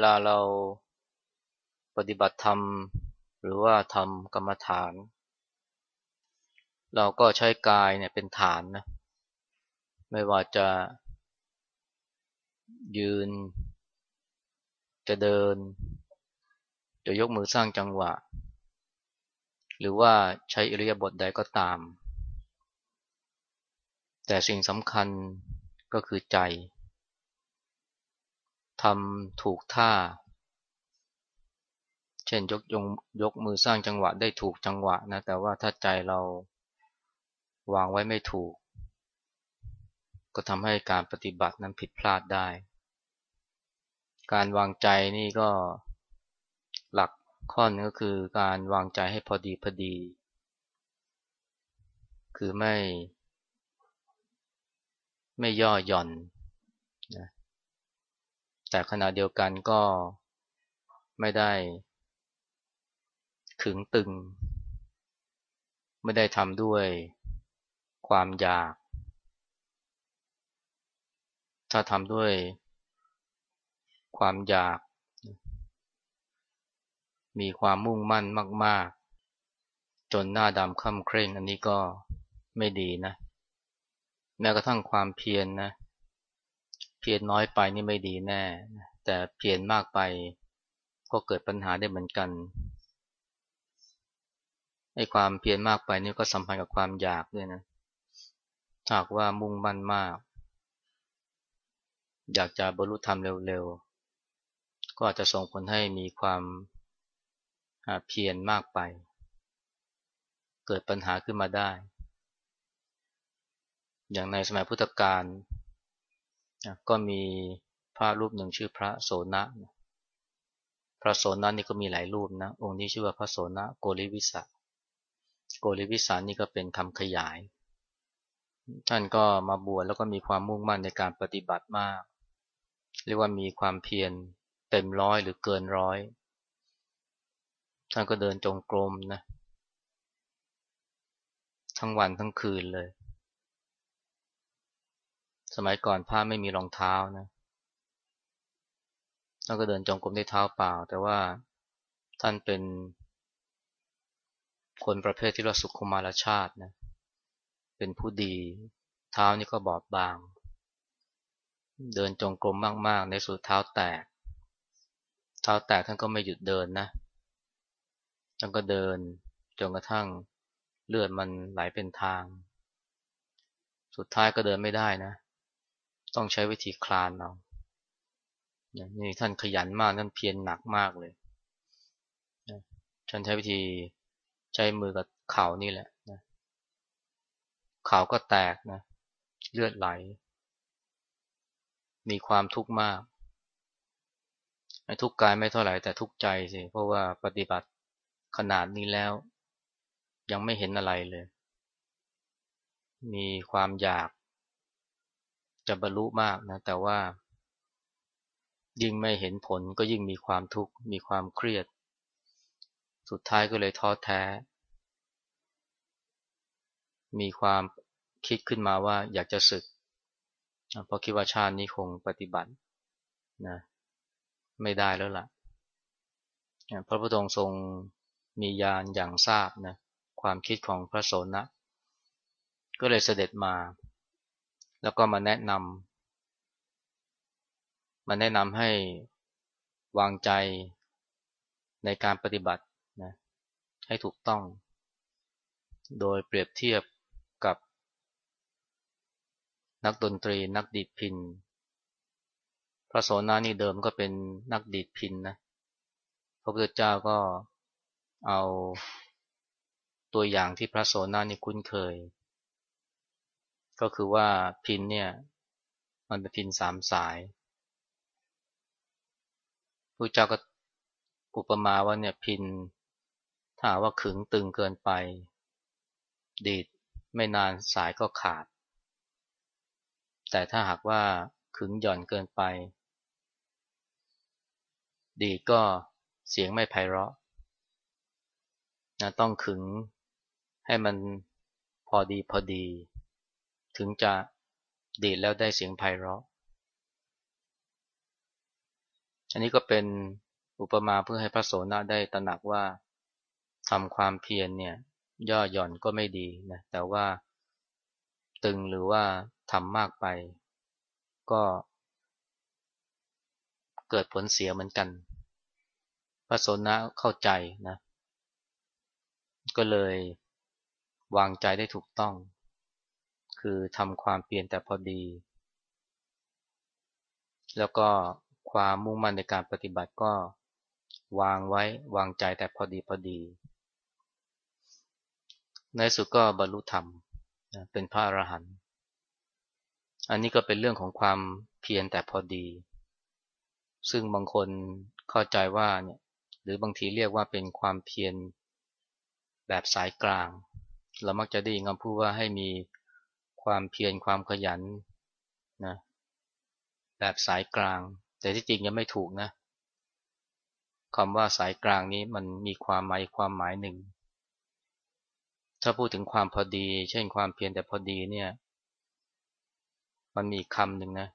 เวลาเราปฏิบัติธรรม หรือว่าทำกรรมฐาน เราก็ใช้กายเนี่ยเป็นฐานนะไม่ว่าจะยืน จะเดิน จะยกมือสร้างจังหวะ หรือว่าใช้อิริยาบถใดก็ตาม แต่สิ่งสำคัญก็คือใจ ทำถูกท่า เช่นยกยงยกมือสร้างจังหวะได้ถูกจังหวะนะ แต่ว่าถ้าใจเราวางไว้ไม่ถูก ก็ทำให้การปฏิบัตินั้นผิดพลาดได้ การวางใจนี่ก็หลักข้อนึงก็คือการวางใจให้พอดีพอดี คือไม่ ไม่ย่อหย่อนนะ แต่ขณะเดียวกันก็ไม่ได้ ขึงตึง ไม่ได้ทำด้วยความอยาก ถ้าทำด้วยความอยาก มีความมุ่งมั่นมาก ๆ จนหน้าดำค่ำเคร่ง อันนี้ก็ไม่ดีนะ แม้กระทั่งความเพียรนนะ เพียรน้อยไปนี่ไม่ดีแน่ แต่เพียรมากไปก็เกิดปัญหาได้เหมือนกันไอ้ความเพียรมากไปนี่ก็สัมพันธ์กับความอยากด้วยนะถ้าว่ามุ่งมั่นมาก อยากจะบรรลุธรรมเร็วๆ ก็อาจจะส่งผลให้มีความเพียรมากไป เกิดปัญหาขึ้นมาได้ อย่างในสมัยพุทธกาล ก็มีพระรูปหนึ่งชื่อพระโสนะ พระโสนะนี่ก็มีหลายรูปนะ องค์นี้ชื่อว่าพระโสนะโกริวิสะ โกริวิสานี่ก็เป็นคำขยาย ท่านก็มาบวชแล้วก็มีความมุ่งมั่นในการปฏิบัติมาก เรียกว่ามีความเพียรเต็มร้อยหรือเกินร้อย ท่านก็เดินจงกรมนะ ทั้งวันทั้งคืนเลย สมัยก่อนพระไม่มีรองเท้านะท่านก็เดินจงกรมด้วยเท้าเปล่า แต่ว่าท่านเป็น คนประเภทที่เราสุขุมารชาตินะ เป็นผู้ดี เท้านี่ก็บอบบาง เดินจงกรมมากๆ ในสุดเท้าแตก เท้าแตกท่านก็ไม่หยุดเดินนะ ท่านก็เดินจนกระทั่งเลือดมันไหลเป็นทาง สุดท้ายก็เดินไม่ได้นะ ต้องใช้วิธีคลานเอานี่ท่านขยันมากท่านเพียรหนักมากเลยท่านใช้วิธีใช้มือกับเข่านี่แหละเข่าก็แตกนะ เลือดไหล มีความทุกข์มาก ทุกกายไม่เท่าไหร่แต่ทุกใจสิ เพราะว่าปฏิบัติขนาดนี้แล้ว ยังไม่เห็นอะไรเลย มีความอยาก จะบรรลุมากนะ แต่ว่า ยิ่งไม่เห็นผลก็ยิ่งมีความทุกข์มีความเครียด สุดท้ายก็เลยท้อแท้ มีความคิดขึ้นมาว่าอยากจะศึก เพราะคิดว่าชาตินี้คงปฏิบัตินะไม่ได้แล้วล่ะพระพุทธองค์ทรงมีญาณอย่างทราบนะความคิดของพระโสนะก็เลยเสด็จมา แล้วก็มาแนะนำมาแนะนำให้วางใจในการปฏิบัตินะให้ถูกต้อง โดยเปรียบเทียบกับ นักดนตรีนักดีดพินพระโสนานี่เดิมก็เป็นนักดีดพินนะพระพุทธเจ้าก็เอาตัวอย่างที่พระโสนานี่คุ้นเคย ก็คือว่าพินเนี่ย มันเป็นพินสามสายพระเจ้าก็อุปมาว่าเนี่ยพินถ้าว่าขึงตึงเกินไป ดีดไม่นานสายก็ขาด แต่ถ้าหากว่าขึงหย่อนเกินไป ดีก็เสียงไม่ไพเราะนะต้องขึงให้มันพอดีพอดี ถึงจะดีดแล้วได้เสียงไพเราะ อันนี้ก็เป็นอุปมาเพื่อให้พระโสนะได้ตระหนักว่าทำความเพียรเนี่ย ย่อหย่อนก็ไม่ดีนะแต่ว่าตึงหรือว่าทำมากไป ก็เกิดผลเสียเหมือนกัน พระโสนะเข้าใจนะ ก็เลยวางใจได้ถูกต้อง คือทำความเปลี่ยนแต่พอดี แล้วก็ความมุ่งมั่นในการปฏิบัติก็วางไว้วางใจแต่พอดีพอดี ในสุดก็บรรลุธรรมเป็นพระอรหันต์อันนี้ก็เป็นเรื่องของความเพียรแต่พอดี ซึ่งบางคนเข้าใจว่าเนี่ยหรือบางทีเรียกว่าเป็นความเพียรแบบสายกลาง เรามักจะได้ยินคำพูดว่าให้มี ความเพียรความขยันนะแบบสายกลาง แต่ที่จริงยังไม่ถูกนะคำว่าสายกลางนี้มันมีความหมายความหมายหนึ่ง ถ้าพูดถึงความพอดี เช่นความเพียรแต่พอดีเนี่ย มันมีคำหนึ่งนะ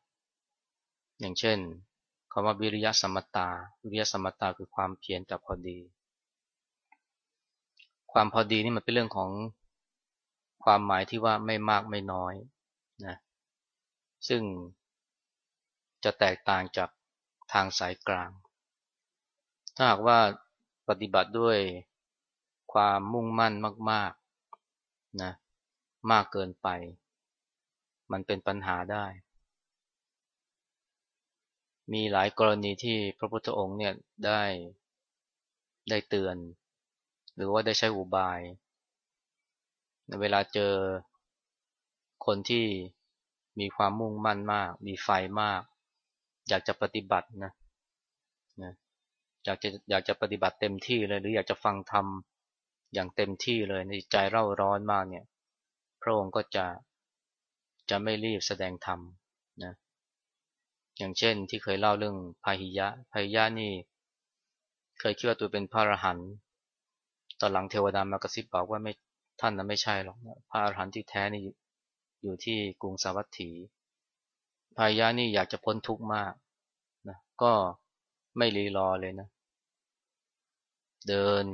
อย่างเช่นคำว่าวิริยะสมตา วิริยะสมตาคือความเพียรแต่พอดี ความพอดีนี่มันเป็นเรื่องของ ความหมายที่ว่าไม่มากไม่น้อยนะซึ่งจะแตกต่างจากทางสายกลาง ถ้าหากว่าปฏิบัติด้วยความมุ่งมั่นมากๆนะมากเกินไป มันเป็นปัญหาได้ มีหลายกรณีที่พระพุทธองค์เนี่ยได้ได้เตือน หรือว่าได้ใช้อุบาย เวลาเจอคนที่มีความมุ่งมั่นมาก มีไฟมาก อยากจะปฏิบัตินะนะอยากจะอยากจะปฏิบัติเต็มที่เลย หรืออยากจะฟังธรรมอย่างเต็มที่เลยในใจเร่าร้อนมากเนี่ย พระองค์ก็จะจะไม่รีบแสดงธรรมนะอย่างเช่นที่เคยเล่าเรื่องพาหิยะพาหิยะนี่ เคยคิดว่าตัวเป็นพระอรหันต์ตอนหลังเทวดามากระซิบบอกว่าไม่ ท่านนั้นไม่ใช่หรอกพระอรหันต์ที่แท้นี่อยู่ที่กรุงสาวัตถีพายะนี่อยากจะพ้นทุกข์มากนะก็ไม่รีรอเลยนะ เดิน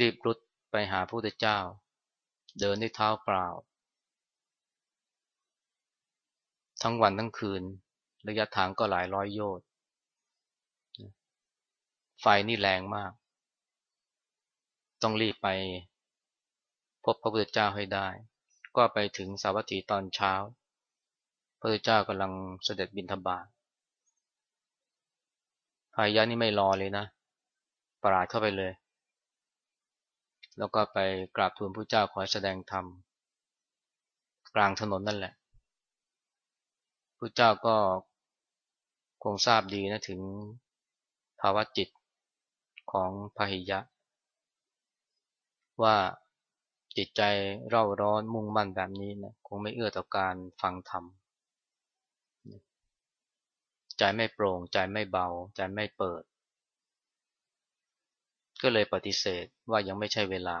รีบรุดไปหาพระพุทธเจ้า เดินด้วยเท้าเปล่า ทั้งวันทั้งคืน ระยะทางก็หลายร้อยโยชน์ไฟนี่แรงมาก ต้องรีบไป พบพระพุทธเจ้าให้ได้ ก็ไปถึงสาวัตถีตอนเช้า พระพุทธเจ้ากำลังเสด็จบินธบาตพายะนี่ไม่รอเลยนะปราดเข้าไปเลย แล้วก็ไปกราบทูลพระเจ้าขอแสดงธรรมกลางถนนนั่นแหละพระเจ้าก็คงทราบดีนะถึงภาวะจิตของพหิยะ ว่า จิตใจเร่าร้อนมุ่งมั่นแบบนี้นะคงไม่เอื้อต่อการฟังธรรมใจไม่โปร่ง ใจไม่เบา ใจไม่เปิด ก็เลยปฏิเสธว่ายังไม่ใช่เวลา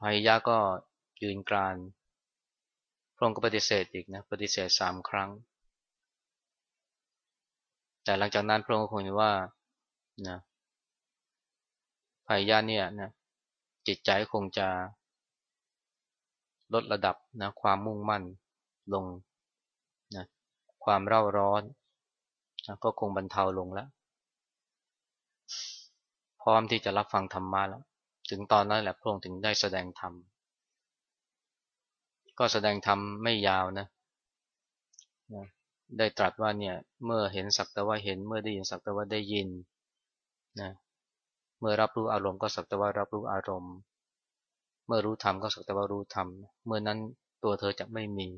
พายะก็ยืนกรานพระองค์ก็ปฏิเสธอีกนะปฏิเสธสามครั้ง แต่หลังจากนั้นพระองค์ก็คงว่านะพายะเนี่ยนะ จิตใจคงจะลดระดับนะความมุ่งมั่นลงนะความเร่าร้อนนะก็คงบรรเทาลงแล้ว พร้อมที่จะรับฟังธรรมะแล้ว ถึงตอนนั้นแหละพระองค์ถึงได้แสดงธรรม ก็แสดงธรรมไม่ยาวนะนะได้ตรัสว่าเนี่ยเมื่อเห็นสักแต่ว่าเห็นเมื่อได้ยินสักแต่ว่าได้ยินนะ เมื่อรับรู้อารมณ์ก็สักแต่ว่ารับรู้อารมณ์ เมื่อรู้ธรรมก็สักแต่ว่ารู้ธรรม เมื่อนั้นตัวเธอจะไม่มี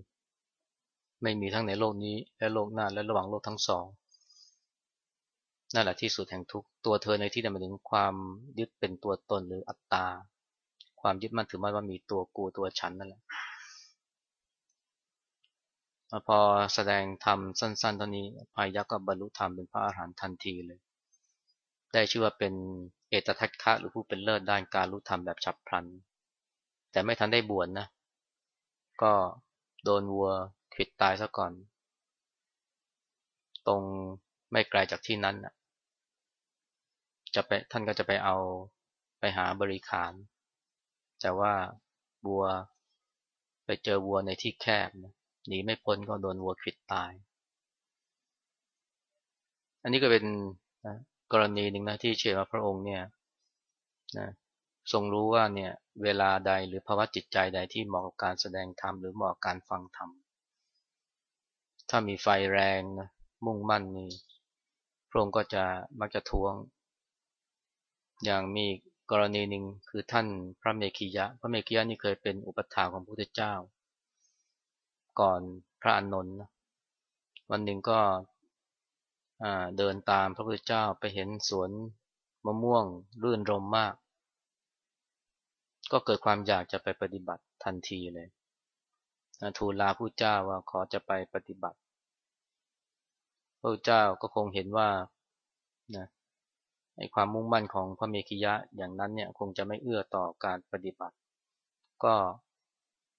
ไม่มีทั้งในโลกนี้ และโลกหน้าและระหว่างโลกทั้งสอง นั่นแหละที่สุดแห่งทุกตัวเธอในที่นั้นหมายถึงความยึดเป็นตัวตนหรืออัตตา ความยึดมั่นถือมั่นว่ามีตัวกูตัวฉันนั่นแหละ พอแสดงธรรมสั้นๆเท่านี้พายักษ์ก็บรรลุธรรมเป็นพระอาหารหันต์ทันทีเลย ได้ชื่อว่าเป็น เอตทัคคะหรือผู้เป็นเลิศด้านการรู้ธรรมแบบฉับพลัน แต่ไม่ทันได้บวชนะ ก็โดนวัวขิดตายซะก่อน ตรงไม่ไกลจากที่นั้นนะจะไปท่านก็จะไปเอาไปหาบริขาร แต่ว่าบัวไปเจอวัวในที่แคบหนีไม่พ้นก็โดนวัวขิดตาย อันนี้ก็เป็น กรณีหนึ่งนะที่เชื่อว่าพระองค์เนี่ยนะทรงรู้ว่าเนี่ยเวลาใดหรือภาวะจิตใจใดที่เหมาะกับการแสดงธรรมหรือเหมาะกับการฟังธรรมถ้ามีไฟแรงนะมุ่งมั่นนี่พระองค์ก็จะมักจะทวง อย่างมีกรณีหนึ่งคือท่านพระเมขียะ พระเมขียะนี่เคยเป็นอุปถาของพระพุทธเจ้า ก่อนพระอานนท์วันหนึ่งก็ เดินตามพระพุทธเจ้าไปเห็นสวนมะม่วงรื่นรมมาก ก็เกิดความอยากจะไปปฏิบัติทันทีเลยทูลลาพระเจ้าว่าขอจะไปปฏิบัติ พระเจ้าก็คงเห็นว่านะไอความมุ่งมั่นของพระเมขิยะอย่างนั้นเนี่ยคงจะไม่เอื้อต่อการปฏิบัติ ก็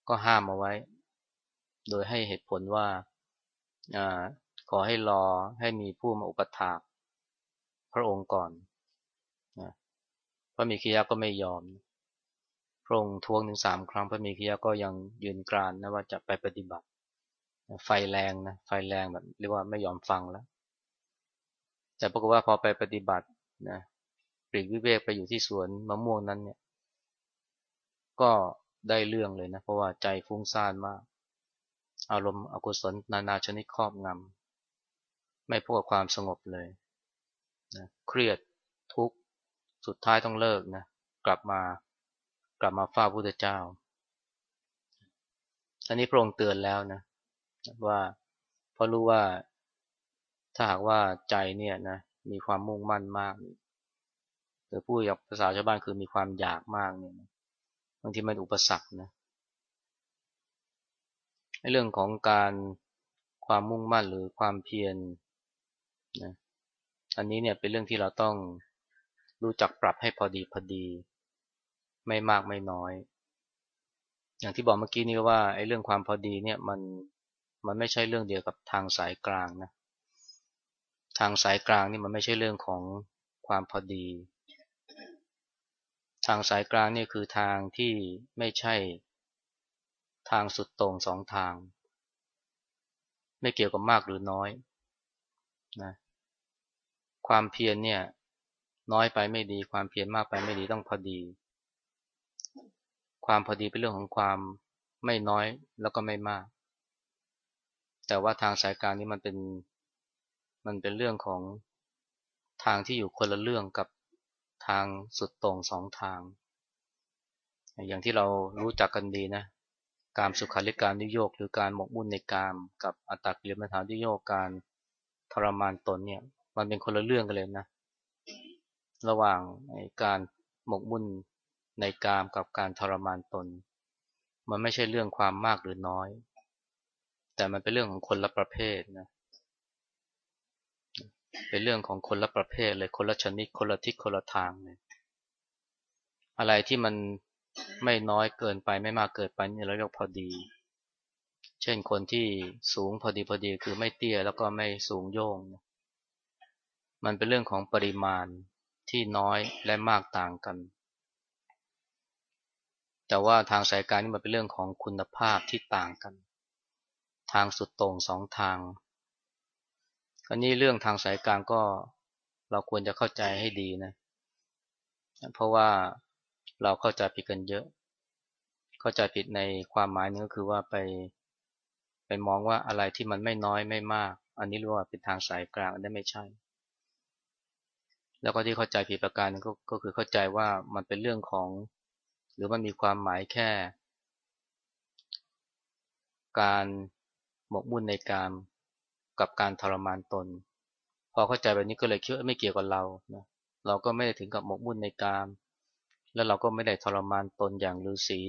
ก็ห้ามเอาไว้ โดยให้เหตุผลว่า ขอให้รอให้มีผู้มาอุปถากพระองค์ก่อนนะพระเมขิยะก็ไม่ยอม พระองค์ทวงถึงสามครั้ง พระเมขิยะก็ยังยืนกรานนะว่าจะไปปฏิบัติ ไฟแรงนะไฟแรงแบบเรียกว่าไม่ยอมฟังแล้ว แต่ปรากฏว่าพอไปปฏิบัตินะปลีกวิเวกไปอยู่ที่สวนมะม่วงนั้นเนี่ย ก็ได้เรื่องเลยนะ เพราะว่าใจฟุ้งซ่านมาก อารมณ์อกุศลนานาชนิดครอบงำ ไม่พบกับความสงบเลยนะเครียดทุกข์สุดท้ายต้องเลิกนะกลับมากลับมาฝ้าพุทธเจ้า อันนี้พระองค์เตือนแล้วนะว่าเพราะรู้ว่าถ้าหากว่าใจเนี่ยนะมีความมุ่งมั่นมากหรือพูดกับภาษาชาวบ้านคือมีความอยากมากเนี่ยบางทีมันอุปสรรคนะเรื่องของการความมุ่งมั่นหรือความเพียร นะอันนี้เนี่ยเป็นเรื่องที่เราต้องรู้จักปรับให้พอดีพอดี ไม่มากไม่น้อย อย่างที่บอกเมื่อกี้นี้ว่าไอ้เรื่องความพอดีเนี่ยมันมันไม่ใช่เรื่องเดียวกับทางสายกลางนะทางสายกลางนี่มันไม่ใช่เรื่องของความพอดี ทางสายกลางนี่คือทางที่ไม่ใช่ทางสุดตรงสองทาง ไม่เกี่ยวกับมากหรือน้อย นะความเพียรเนี่ย น้อยไปไม่ดี ความเพียรมากไปไม่ดีต้องพอดี ความพอดีเป็นเรื่องของความไม่น้อยแล้วก็ไม่มาก แต่ว่าทางสายกลางนี่มันเป็นมันเป็นเรื่องของทางที่อยู่คนละเรื่องกับทางสุดตรงสองทาง อย่างที่เรารู้จักกันดีนะการสุขาริการนิโยกหรือการหมกมุ่นในกามกับอัตตกิลมัฐานนิโยกการ ทรมานตนเนี่ย มันเป็นคนละเรื่องกันเลยนะ ระหว่างการหมกมุ่นในกามกับการทรมานตน มันไม่ใช่เรื่องความมากหรือน้อย แต่มันเป็นเรื่องของคนละประเภทนะ เป็นเรื่องของคนละประเภทเลย คนละชนิด คนละทิศ คนละทางเลย อะไรที่มันไม่น้อยเกินไปไม่มากเกินไปนี่เราเรียกพอดี เช่นคนที่สูงพอดีพอดีคือไม่เตี้ยแล้วก็ไม่สูงโยง มันเป็นเรื่องของปริมาณที่น้อยและมากต่างกัน แต่ว่าทางสายการนี่มันเป็นเรื่องของคุณภาพที่ต่างกัน ทางสุดตรงสองทาง อันนี้เรื่องทางสายกางก็เราควรจะเข้าใจให้ดีนะ เพราะว่าเราเข้าใจผิดกันเยอะ เข้าใจผิดในความหมายนึงก็คือว่าไป ไปมองว่าอะไรที่มันไม่น้อยไม่มาก อันนี้เรียกว่าเป็นทางสายกลางอันนี้ไม่ใช่ แล้วก็ที่เข้าใจผิดประการนึงก็คือเข้าใจว่ามันเป็นเรื่องของ หรือมันมีความหมายแค่ การหมกมุ่นในการกับการทรมานตน พอเข้าใจแบบนี้ก็เลยคิดว่าไม่เกี่ยวกับเรานะเราก็ไม่ได้ถึงกับหมกมุ่นในการแล้วเราก็ไม่ได้ทรมานตนอย่างฤาษี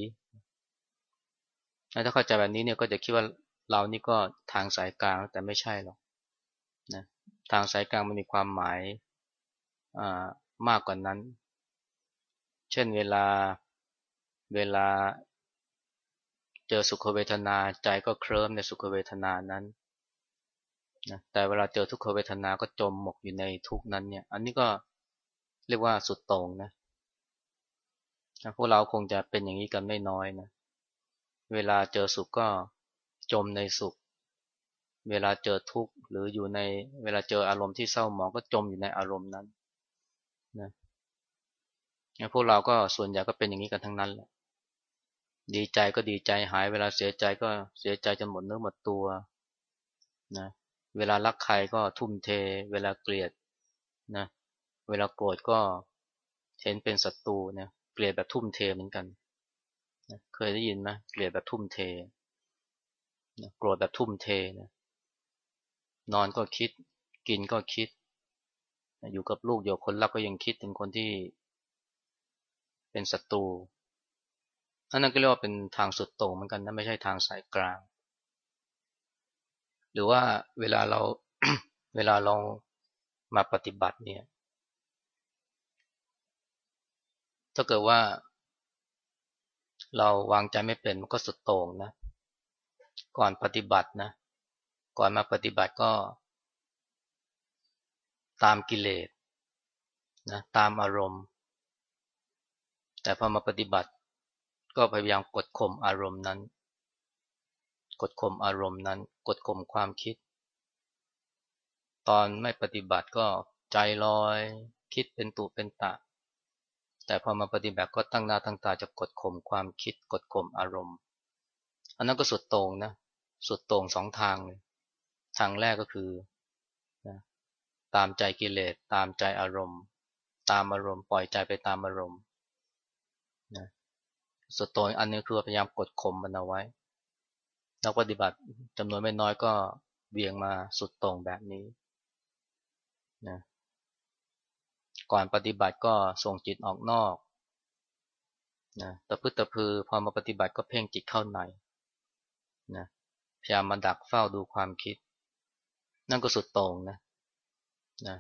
ถ้าเข้าใจแบบนี้เนี่ยก็จะคิดว่า เรานี่ก็ทางสายกลางแต่ไม่ใช่หรอกนะทางสายกลางมันมีความหมายมากกว่านั้น เช่นเวลาเวลาเจอสุขเวทนาใจก็เคลิ้มในสุขเวทนานั้นนะแต่เวลาเจอทุกขเวทนาก็จมหมกอยู่ในทุกนั้นเนี่ย อันนี้ก็เรียกว่าสุดโต่งนะพวกเราคงจะเป็นอย่างนี้กันไม่น้อยนะ เวลาเจอสุขก็ จมในสุข เวลาเจอทุกข์หรืออยู่ในเวลาเจออารมณ์ที่เศร้าหมองก็จมอยู่ในอารมณ์นั้นนะพวกเราก็ส่วนใหญ่ก็เป็นอย่างนี้กันทั้งนั้นแหละดีใจก็ดีใจหายเวลาเสียใจก็เสียใจจนหมดเนื้อหมดตัวนะเวลารักใครก็ทุ่มเท เวลาเกลียดนะเวลาโกรธก็เห็นเป็นศัตรูนะเกลียดแบบทุ่มเทเหมือนกันนะเคยได้ยินไหมเกลียดแบบทุ่มเท โกรธแบบทุ่มเทนะนอนก็คิด กินก็คิด อยู่กับลูกอยู่คนรักก็ยังคิดถึงคนที่เป็นศัตรูอันนั้นก็เรียกว่าเป็นทางสุดโต่งเหมือนกันนะไม่ใช่ทางสายกลาง หรือว่าเวลาเราเวลาเรามาปฏิบัติเนี่ย ถ้าเกิดว่า เราวางใจไม่เป็นมันก็สุดโต่งนะ ก่อนปฏิบัตินะ ก่อนมาปฏิบัติก็ ตามกิเลสนะตามอารมณ์ แต่พอมาปฏิบัติ ก็พยายามกดข่มอารมณ์นั้น กดข่มอารมณ์นั้น กดข่มความคิด ตอนไม่ปฏิบัติก็ใจลอย คิดเป็นตุเป็นตะ แต่พอมาปฏิบัติก็ตั้งหน้าตั้งตาจะกดข่มความคิด กดข่มอารมณ์ อันนั้นก็สุดโต่งนะสุดโต่งสองทางเลยทางแรกก็คือนะตามใจกิเลสตามใจอารมณ์ ตามอารมณ์ปล่อยใจไปตามอารมณ์นะสุดโต่งอันนึงคือพยายามกดข่มมันเอาไว้นักปฏิบัติจำนวนไม่น้อยก็เบี่ยงมาสุดโต่งแบบนี้นะก่อนปฏิบัติก็ส่งจิตออกนอกนะตะพึตะพือพอมาปฏิบัติก็เพ่งจิตเข้าใน นะพยายามมาดักเฝ้าดูความคิด นั่นก็สุดโต่งนะนะ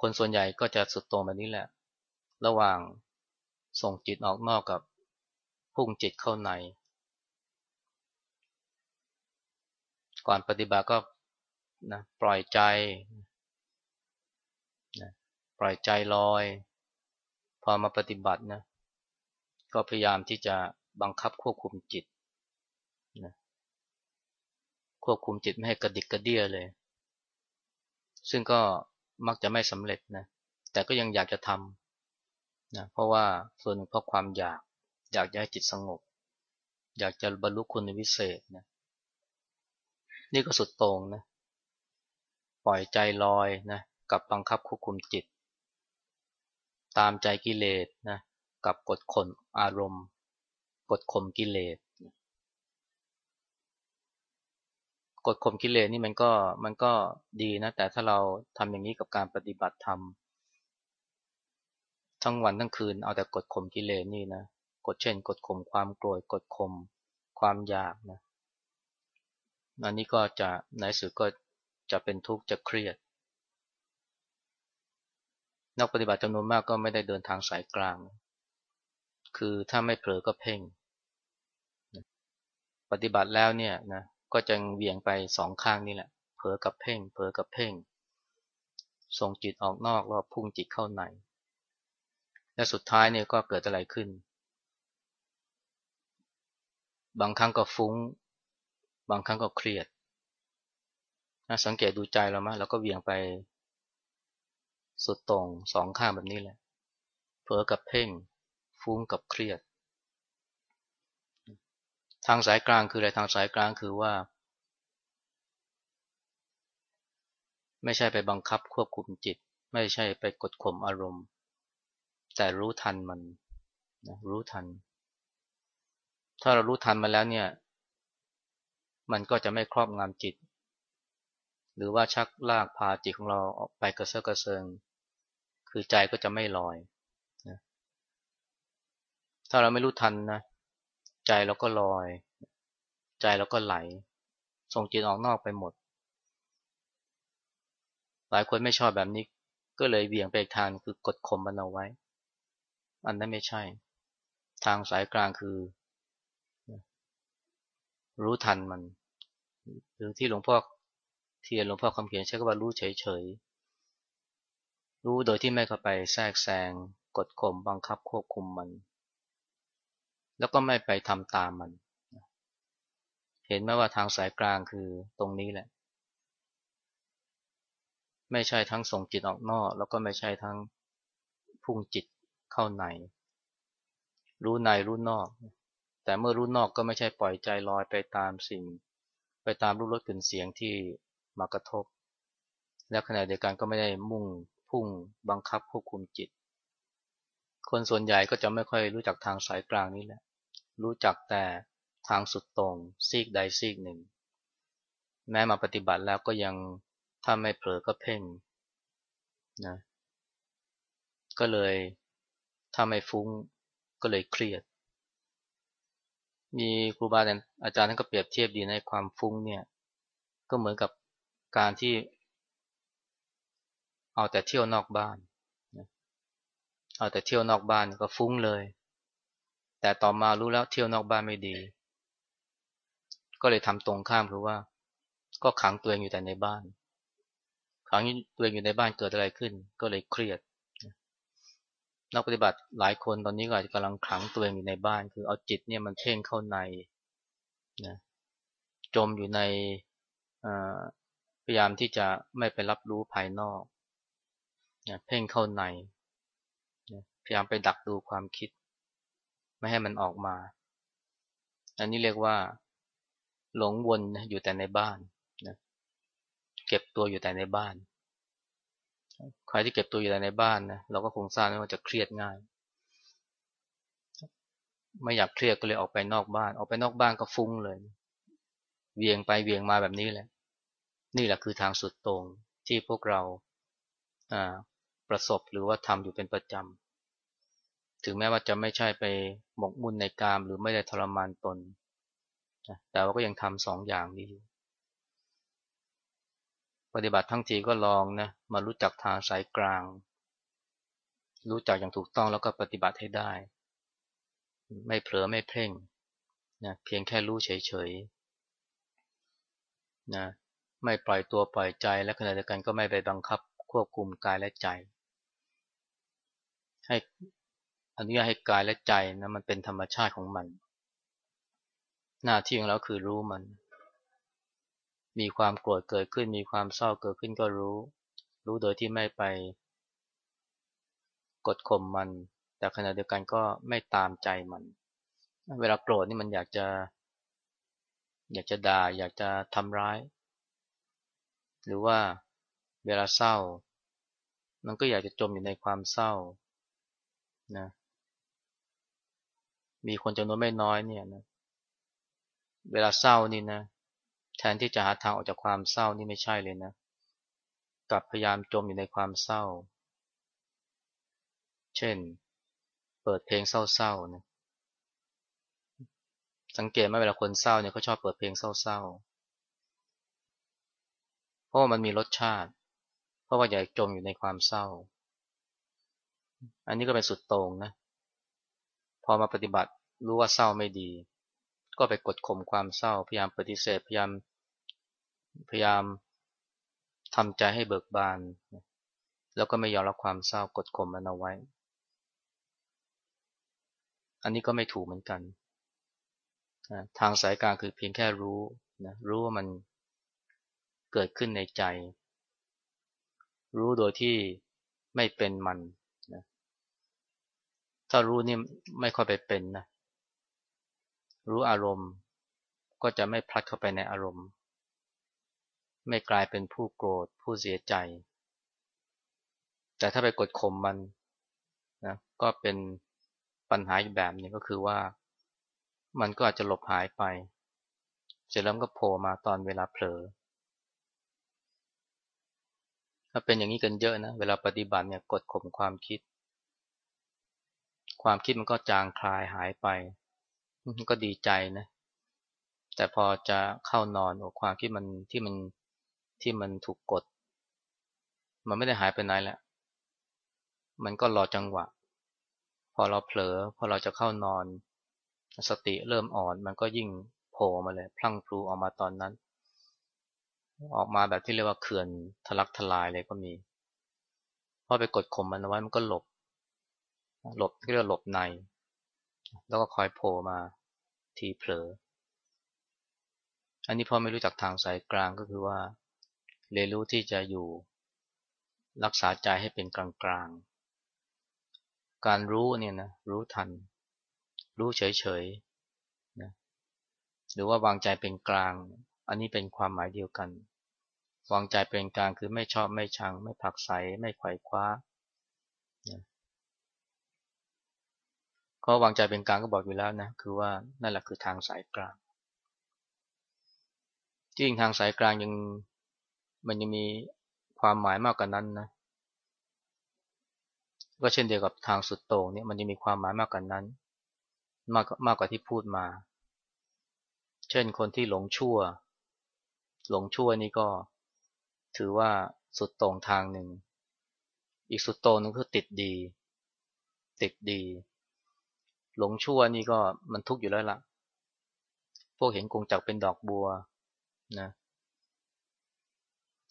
คนส่วนใหญ่ก็จะสุดโต่งแบบนี้แหละ ระหว่างส่งจิตออกนอกกับพุ่งจิตเข้าใน ก่อนปฏิบัติก็นะปล่อยใจนะปล่อยใจลอย พอมาปฏิบัตินะก็พยายามที่จะบังคับควบคุมจิต นะควบคุมจิตไม่ให้กระดิกกระเดี้ยเลย ซึ่งก็มักจะไม่สำเร็จนะแต่ก็ยังอยากจะทำนะเพราะว่าส่วนหนึ่งเพราะความอยาก อยากจะให้จิตสงบ อยากจะบรรลุคุณวิเศษนะนี่ก็สุดโต่งนะปล่อยใจลอยนะกับบังคับควบคุมจิต ตามใจกิเลสนะกับกดข่มอารมณ์ กดข่มกิเลส กดข่มกิเลสนี่มันก็มันก็ดีนะ แต่ถ้าเราทำอย่างนี้กับการปฏิบัติธรรมทั้งวันทั้งคืนเอาแต่กดข่มกิเลสนี่นะกดเช่น กดข่มความโกรธกดข่มความอยากนะอันนี้ก็จะในสุดก็จะเป็นทุกข์จะเครียด นักปฏิบัติจำนวนมากก็ไม่ได้เดินทางสายกลาง คือถ้าไม่เผลอก็เพ่ง ปฏิบัติแล้วเนี่ยนะ ก็จะเวียงไปสองข้างนี่แหละ เผลอกับเพ่ง เผลอกับเพ่ง ส่งจิตออกนอกแล้วพุ่งจิตเข้าใน และสุดท้ายเนี่ยก็เกิดอะไรขึ้น บางครั้งก็ฟุง้ง บางครั้งก็เครียดสังเกตดูใจเรามาแล้วก็เวียงไปสุดตรงสองข้างแบบนี้แหละ เผลอกับเพ่ง ฟุ้งกับเครียดางสายกลางคืออะไรทางสายกลางคือว่า ไม่ใช่ไปบังคับควบคุมจิต ไม่ใช่ไปกดข่มอารมณ์ แต่รู้ทันมันนะรู้ทัน ถ้าเรารู้ทันมาแล้วเนี่ย มันก็จะไม่ครอบงำจิต หรือว่าชักลากพาจิตของเราออกไปกระเซาะกระเซิง คือใจก็จะไม่ลอยนะถ้าเราไม่รู้ทันนะ ใจเราก็ลอย ใจเราก็ไหล ส่งจิตออกนอกไปหมด หลายคนไม่ชอบแบบนี้ ก็เลยเบี่ยงไปทางคือกดข่มมันเอาไว้ อันนั้นไม่ใช่ ทางสายกลางคือ รู้ทันมัน หรือที่หลวงพ่อเทียนหลวงพ่อคำเขียนใช้คำว่ารู้เฉยๆ รู้โดยที่ไม่เข้าไปแทรกแซงกดข่มบังคับควบคุมมัน แล้วก็ไม่ไปทำตามมัน เห็นไหมว่าทางสายกลางคือตรงนี้แหละ ไม่ใช่ทั้งส่งจิตออกนอก แล้วก็ไม่ใช่ทั้งพุ่งจิตเข้าใน รู้ในรู้นอก แต่เมื่อรู้นอกก็ไม่ใช่ปล่อยใจลอยไปตามสิ่ง ไปตามรูปรสกลิ่นเสียงที่มากระทบ และขณะเดียวกันก็ไม่ได้มุ่งพุ่งบังคับควบคุมจิต คนส่วนใหญ่ก็จะไม่ค่อยรู้จักทางสายกลางนี้แหละ รู้จักแต่ทางสุดตรงซีกใดซีกหนึ่ง แม้มาปฏิบัติแล้วก็ยังถ้าไม่เผลอก็เพ่งนะก็เลยถ้าไม่ฟุ้งก็เลยเครียด มีครูบาอาจารย์ท่านก็เปรียบเทียบดีในความฟุ้งเนี่ยก็เหมือนกับการที่ เอาแต่เที่ยวนอกบ้าน เอาแต่เที่ยวนอกบ้านก็ฟุ้งเลย แต่ต่อมารู้แล้วเที่ยวนอกบ้านไม่ดี ก็เลยทำตรงข้ามคือว่า ก็ขังตัวเองอยู่แต่ในบ้าน ขังตัวเองอยู่ในบ้านเกิดอะไรขึ้น ก็เลยเครียดนักปฏิบัติหลายคนตอนนี้ก็อาจจะกำลังขังตัวเองอยู่ในบ้าน คือเอาจิตเนี่ยมันเพ่งเข้าในนะจมอยู่ในพยายามที่จะไม่ไปรับรู้ภายนอกเพ่งเข้าในพยายามไปดักดูความคิด ไม่ให้มันออกมา อันนี้เรียกว่า หลงวนอยู่แต่ในบ้านนะเก็บตัวอยู่แต่ในบ้าน ใครที่เก็บตัวอยู่แต่ในบ้านนะเราก็คงทราบว่าจะเครียดง่าย ไม่อยากเครียดก็เลยออกไปนอกบ้าน ออกไปนอกบ้านก็ฟุ้งเลย เวียงไปเวียงมาแบบนี้แหละ นี่แหละคือทางสุดตรงที่พวกเราประสบหรือว่าทำอยู่เป็นประจำ ถึงแม้ว่าจะไม่ใช่ไปหมกมุ่นในกามหรือไม่ได้ทรมานตน แต่ว่าก็ยังทำสองอย่างนี้อยู่ ปฏิบัติทั้งทีก็ลองนะมารู้จักทางสายกลาง รู้จักอย่างถูกต้องแล้วก็ปฏิบัติให้ได้ ไม่เผลอไม่เพ่งนะเพียงแค่รู้เฉยนะไม่ปล่อยตัวปล่อยใจและขณะเดียวกันก็ไม่ไปบังคับควบคุมกายและใจ ให้ อนุญาตให้กายและใจนะมันเป็นธรรมชาติของมัน หน้าที่ของเราคือรู้มัน มีความโกรธเกิดขึ้น มีความเศร้าเกิดขึ้นก็รู้ รู้โดยที่ไม่ไป กดข่มมัน แต่ขณะเดียวกันก็ไม่ตามใจมัน เวลาโกรธนี่มันอยากจะ อยากจะด่า อยากจะทำร้าย หรือว่าเวลาเศร้า มันก็อยากจะจมอยู่ในความเศร้านะ มีคนจำนวนไม่น้อยเนี่ยนะเวลาเศร้านี่นะแทนที่จะหาทางออกจากความเศร้านี่ไม่ใช่เลยนะกลับพยายามจมอยู่ในความเศร้า เช่น เปิดเพลงเศร้าๆนะสังเกตไหมเวลาคนเศร้าเนี่ยเขาชอบเปิดเพลงเศร้าๆเพราะว่ามันมีรสชาติ เพราะว่าอยากจมอยู่ในความเศร้า อันนี้ก็เป็นสุดโต่งนะ อมาปฏิบัติรู้ว่าเศร้าไม่ดี ก็ไปกดข่มความเศร้า พยายามปฏิเสธพยายามพยายามทำใจให้เบิกบาน แล้วก็ไม่ยอมรับความเศร้ากดข่มมันเอาไว้ อันนี้ก็ไม่ถูกเหมือนกัน ทางสายกลางคือเพียงแค่รู้นะรู้ว่ามันเกิดขึ้นในใจ รู้โดยที่ไม่เป็นมัน ถ้ารู้นี่ไม่ค่อยไปเป็นนะ รู้อารมณ์ก็จะไม่พลัดเข้าไปในอารมณ์ ไม่กลายเป็นผู้โกรธผู้เสียใจ แต่ถ้าไปกดข่มมันนะก็เป็นปัญหาอีกแบบนึงก็คือว่า มันก็อาจจะหลบหายไป เสร็จแล้วก็โผล่มาตอนเวลาเผลอถ้าเป็นอย่างนี้กันเยอะนะ เวลาปฏิบัติเนี่ยกดข่มความคิด ความคิดมันก็จางคลายหายไปก็ดีใจนะ แต่พอจะเข้านอนโอ้ความคิดมันที่มันที่มันถูกกด มันไม่ได้หายไปไหนแหละ มันก็รอจังหวะ พอเราเผลอ พอเราจะเข้านอน สติเริ่มอ่อน มันก็ยิ่งโผล่มาเลย พลั่งพลูออกมาตอนนั้น ออกมาแบบที่เรียกว่าเขื่อนทะลักทลายเลยก็มีพอไปกดข่มมันเอาไว้มันก็หลบ หลบที่เรียกหลบใน แล้วก็คอยโผล่มาทีเผลอ อันนี้พ่อไม่รู้จักทางสายกลางก็คือว่า เรียนรู้ที่จะอยู่รักษาใจให้เป็นกลางๆการรู้เนี่ยนะรู้ทัน รู้เฉยๆนะหรือว่าวางใจเป็นกลาง อันนี้เป็นความหมายเดียวกัน วางใจเป็นกลางคือไม่ชอบไม่ชัง ไม่ผักใสไม่ไขว่คว้า ก็วางใจเป็นกลางก็บอกอยู่แล้วนะ คือว่านั่นแหละคือทางสายกลาง จริงทางสายกลางยังมันยังมีความหมายมากกว่านั้นนะ ก็เช่นเดียวกับทางสุดโต่งเนี่ยมันจะมีความหมายมากกว่านั้น มากมากกว่าที่พูดมา เช่นคนที่หลงชั่ว หลงชั่วนี่ก็ถือว่าสุดโต่งทางหนึ่ง อีกสุดโต่งนึงคือติดดี ติดดี หลงชั่วนี่ก็มันทุกข์อยู่แล้วละ่ะ พวกเห็นกงจักเป็นดอกบัวนะ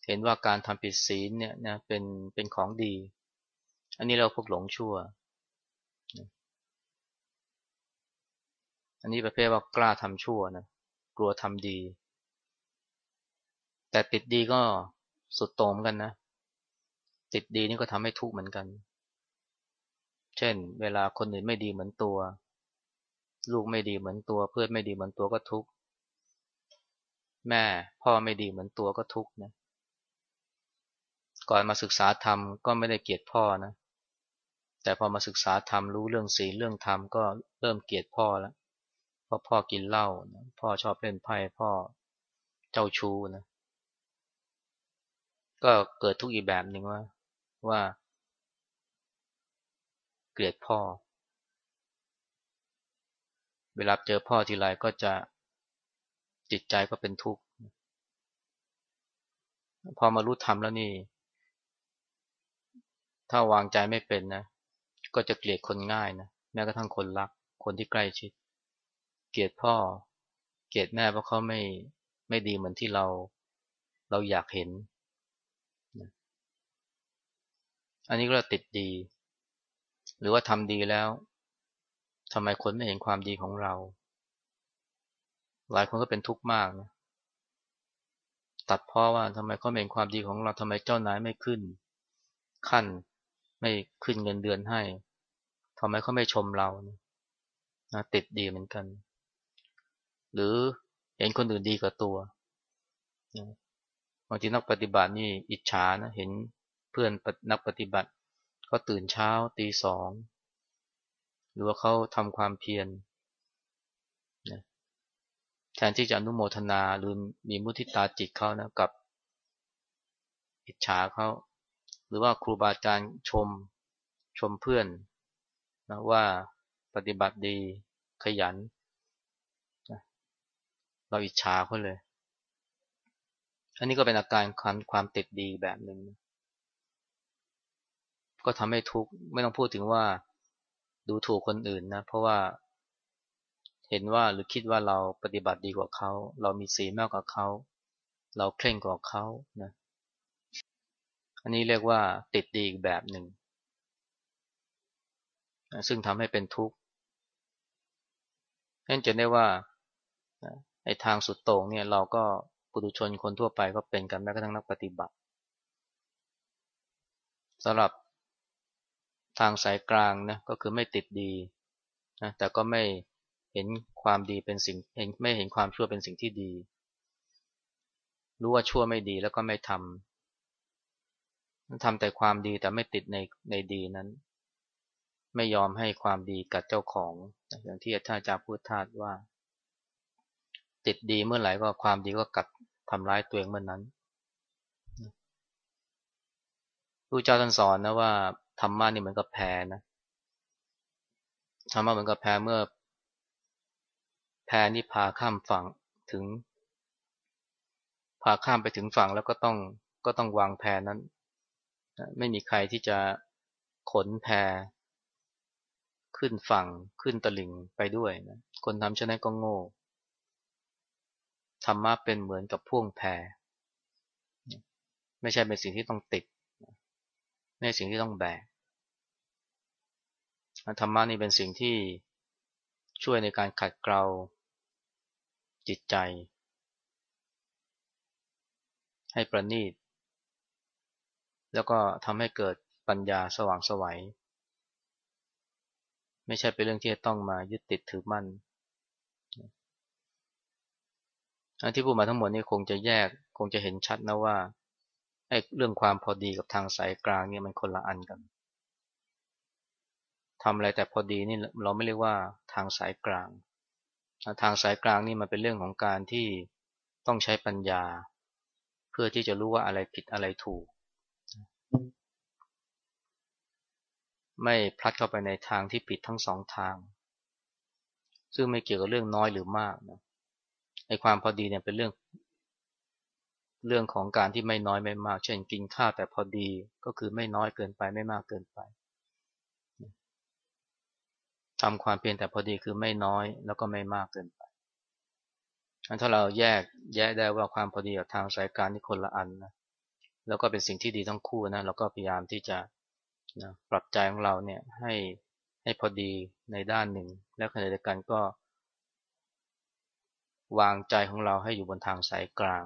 เห็นว่าการทำผิดศีลเนี่ยนะเป็นเป็นของดี อันนี้เราพวกหลงชั่ว อันนี้ประเภทว่ากล้าทำชั่วนะกลัวทำดี แต่ติดดีก็สุดโต่งกันนะ ติดดีนี่ก็ทำให้ทุกข์เหมือนกัน เช่น เวลาคนอื่นไม่ดีเหมือนตัว ลูกไม่ดีเหมือนตัว เพื่อนไม่ดีเหมือนตัวก็ทุกข์ แม่พ่อไม่ดีเหมือนตัวก็ทุกข์นะ ก่อนมาศึกษาธรรมก็ไม่ได้เกลียดพ่อนะ แต่พอมาศึกษาธรรมรู้เรื่องศีลเรื่องธรรมก็เริ่มเกลียดพ่อแล้ว เพราะพ่อกินเหล้า พ่อชอบเล่นไพ่ พ่อเจ้าชู้นะ ก็เกิดทุกข์อีกแบบหนึ่งว่าว่า กลียดพ่อ เวลาเจอพ่อทีไรก็จะจิตใจก็เป็นทุกข์ พอมารู้ธรรมแล้วนี่ ถ้าวางใจไม่เป็นนะ ก็จะเกลียดคนง่ายนะ แม้กระทั่งคนรัก คนที่ใกล้ชิด เกลียดพ่อ เกลียดแม่เพราะเขาไม่ไม่ดีเหมือนที่เราเราอยากเห็น อันนี้ก็ติดดี หรือว่าทำดีแล้วทำไมคนไม่เห็นความดีของเรา หลายคนก็เป็นทุกข์มากนะตัดพ่อว่าทำไมเขาไม่เห็นความดีของเราทำไมเจ้านายไม่ขึ้น ขั้นไม่ขึ้นเงินเดือนให้ทำไมเขาไม่ชมเรานะติดดีเหมือนกัน หรือเห็นคนอื่นดีกว่าตัวบางทีนักปฏิบัตินี่อิจฉานะเห็นเพื่อนนักปฏิบัติ เขาตื่นเช้าตีสองหรือว่าเขาทำความเพียรแทนที่จะอนุโมทนาหรือมีมุทิตาจิตเขานะกับอิจฉาเขาหรือว่าครูบาอาจารย์ชมชมเพื่อนนะว่าปฏิบัติดีขยันนะเราอิจฉาเขาเลย อันนี้ก็เป็นอาการความความติดดีแบบหนึ่ง ก็ทำให้ทุกข์ไม่ต้องพูดถึงว่าดูถูกคนอื่นนะ เพราะว่าเห็นว่าหรือคิดว่าเราปฏิบัติดีกว่าเขา เรามีศีลมากกว่าเขา เราเคร่งกว่าเขานะอันนี้เรียกว่าติดดีอีกแบบหนึ่ง ซึ่งทำให้เป็นทุกข์นั่นจะได้ว่าไอ้ทางสุดโต่งเนี่ยเราก็ปุถุชนคนทั่วไปก็เป็นกันแม้กระทั่งนักปฏิบัติสำหรับ ทางสายกลางนะก็คือไม่ติดดีนะแต่ก็ไม่เห็นความดีเป็นสิ่งเห็นไม่เห็นความชั่วเป็นสิ่งที่ดี รู้ว่าชั่วไม่ดีแล้วก็ไม่ทำทำแต่ความดีแต่ไม่ติดในในดีนั้น ไม่ยอมให้ความดีกัดเจ้าของอย่างที่ท่านอาจารย์พูดทาดว่า ติดดีเมื่อไหร่ก็ความดีก็กัดทำร้ายตัวเองเมื่อนนั้นพระเจ้าท่านสอนนะว่า ธรรมะนี่เหมือนกับแพนะธรรมะเหมือนกับแพเมื่อ แพนี่พาข้ามฝั่งถึง พาข้ามไปถึงฝั่งแล้วก็ต้องก็ต้องวางแพนั้น ไม่มีใครที่จะขนแพขึ้นฝั่งขึ้นตลิ่งไปด้วยนะคนทำเช่นนั้นก็โง่ธรรมะเป็นเหมือนกับพ่วงแพไม่ใช่เป็นสิ่งที่ต้องติดไม่ใช่สิ่งที่ต้องแบก ธรรมะนี่เป็นสิ่งที่ช่วยในการขัดเกลาจิตใจ ให้ประณีต แล้วก็ทำให้เกิดปัญญาสว่างสวัย ไม่ใช่เป็นเรื่องที่ต้องมายึดติดถือมั่นที่พูดมาทั้งหมดนี่คงจะแยกคงจะเห็นชัดนะว่าไอ้เรื่องความพอดีกับทางสายกลางเนี่ยมันคนละอันกัน ทำอะไรแต่พอดีนี่เราไม่เรียกว่าทางสายกลาง ทางสายกลางนี่มันเป็นเรื่องของการที่ต้องใช้ปัญญา เพื่อที่จะรู้ว่าอะไรผิดอะไรถูก ไม่พลัดเข้าไปในทางที่ผิดทั้งสองทาง ซึ่งไม่เกี่ยวกับเรื่องน้อยหรือมากนะไอ้ความพอดีเนี่ยเป็นเรื่อง เรื่องของการที่ไม่น้อยไม่มาก เช่นกินข้าวแต่พอดีก็คือไม่น้อยเกินไปไม่มากเกินไป ทำความเพียรแต่พอดีคือไม่น้อยแล้วก็ไม่มากเกินไปถ้าเราแยกแยกได้ว่าความพอดีกับทางสายการนี่คนละอันนะ แล้วก็เป็นสิ่งที่ดีทั้งคู่นะ เราก็พยายามที่จะนะปรับใจของเราเนี่ยให้ให้พอดีในด้านหนึ่ง แล้วขณะเดียวกันก็ วางใจของเราให้อยู่บนทางสายกลาง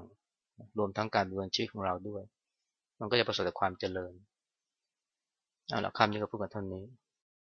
รวมทั้งการดำเนินชีวิตของเราด้วย มันก็จะประสบความเจริญเอาละคำนี้ก็พูดกันเท่านี้